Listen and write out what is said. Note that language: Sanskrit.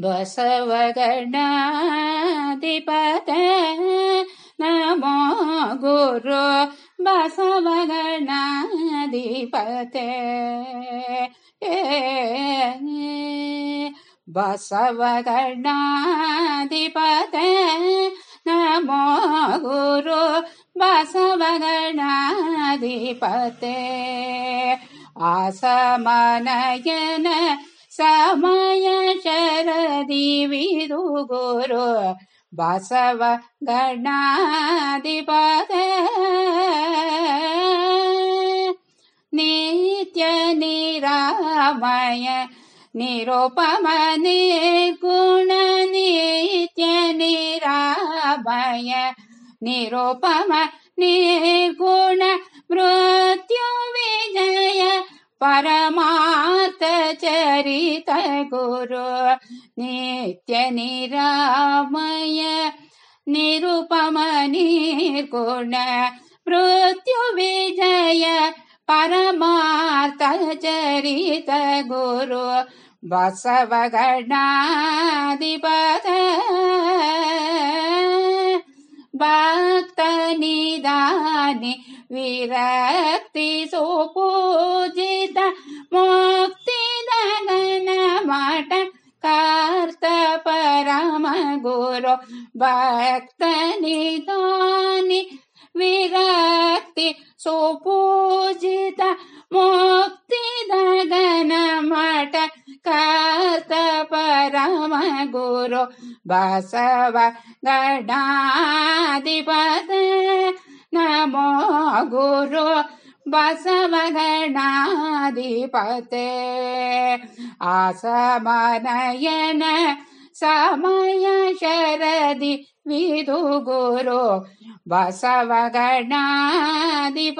ಬಸವಗಣಾಧಿಪತ ನಮೋ ಗುರು ಬಸವಗಣಾಧಿಪತ ಬಸವಗಣಾಧಿಪತ ನಮೋ ಗುರು ಬಸವಗಣಾಧಿಪತೆ ಆಸಮನಯನ समय शरदि विदु गुरु बसव गणाधिपते नित्य निरामय निर्गुण नित्य निरामय निरुपम निर्गुण ಪರಮಾತ ಚರಿತ ಗುರು ನಿತ್ಯ ನಿರಾಮಯ ನಿರುಪಮ ನಿರ್ಗುಣ ಮೃತ್ಯು ವಿಜಯ ಪರಮಾರ್ಥ ಚರಿತ ಗುರು ಬಸವಗಣಾಧಿಪತ ಭಕ್ತ ನಿಧಾನಿ ವಿರಕ್ತಿ ಸೋಪು गुरु भक्त निदानि विरक्ति सुपूजित मुक्ति दगन मठ कार्त परम गुरु बसव गणाधिपत। नमो गुरु बसव गणाधिपते समय शरदि विदु गुरु बसव गणाधिपते